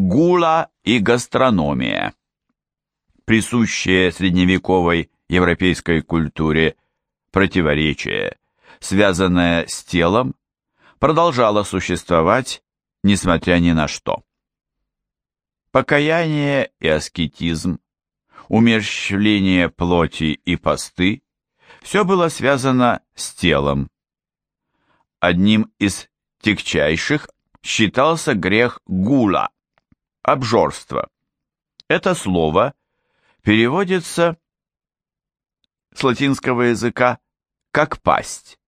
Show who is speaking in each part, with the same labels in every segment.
Speaker 1: Гула и гастрономия. Присущее средневековой европейской культуре противоречие, связанное с телом, продолжало существовать, несмотря ни на что. Покаяние и аскетизм, умерщвление плоти и посты – все было связано с телом. Одним из тягчайших считался грех гула, обжорство. Это слово переводится с латинского языка как пасть.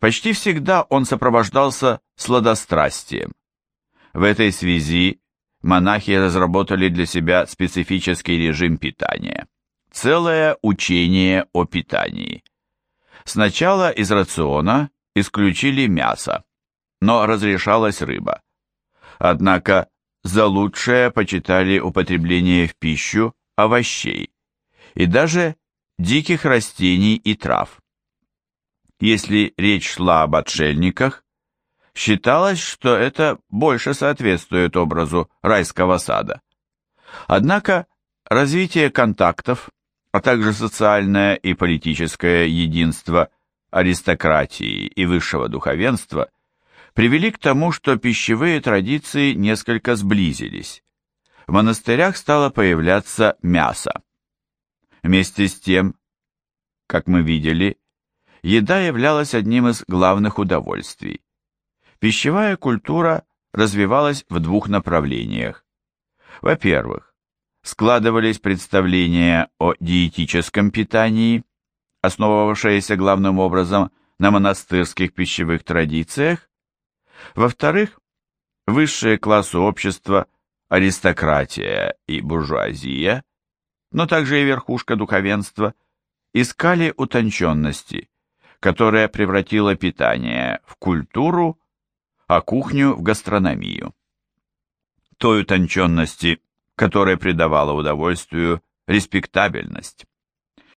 Speaker 1: Почти всегда он сопровождался сладострастием. В этой связи монахи разработали для себя специфический режим питания. Целое учение о питании. Сначала из рациона исключили мясо, но разрешалась рыба. Однако за лучшее почитали употребление в пищу овощей и даже диких растений и трав. Если речь шла об отшельниках, считалось, что это больше соответствует образу райского сада. Однако развитие контактов, а также социальное и политическое единство аристократии и высшего духовенства – привели к тому, что пищевые традиции несколько сблизились. В монастырях стало появляться мясо. Вместе с тем, как мы видели, еда являлась одним из главных удовольствий. Пищевая культура развивалась в двух направлениях. Во-первых, складывались представления о диетическом питании, основывавшиеся главным образом на монастырских пищевых традициях, во-вторых, высшие классы общества, аристократия и буржуазия, но также и верхушка духовенства, искали утонченности, которая превратила питание в культуру, а кухню в гастрономию. Той утонченности, которая придавала удовольствию респектабельность.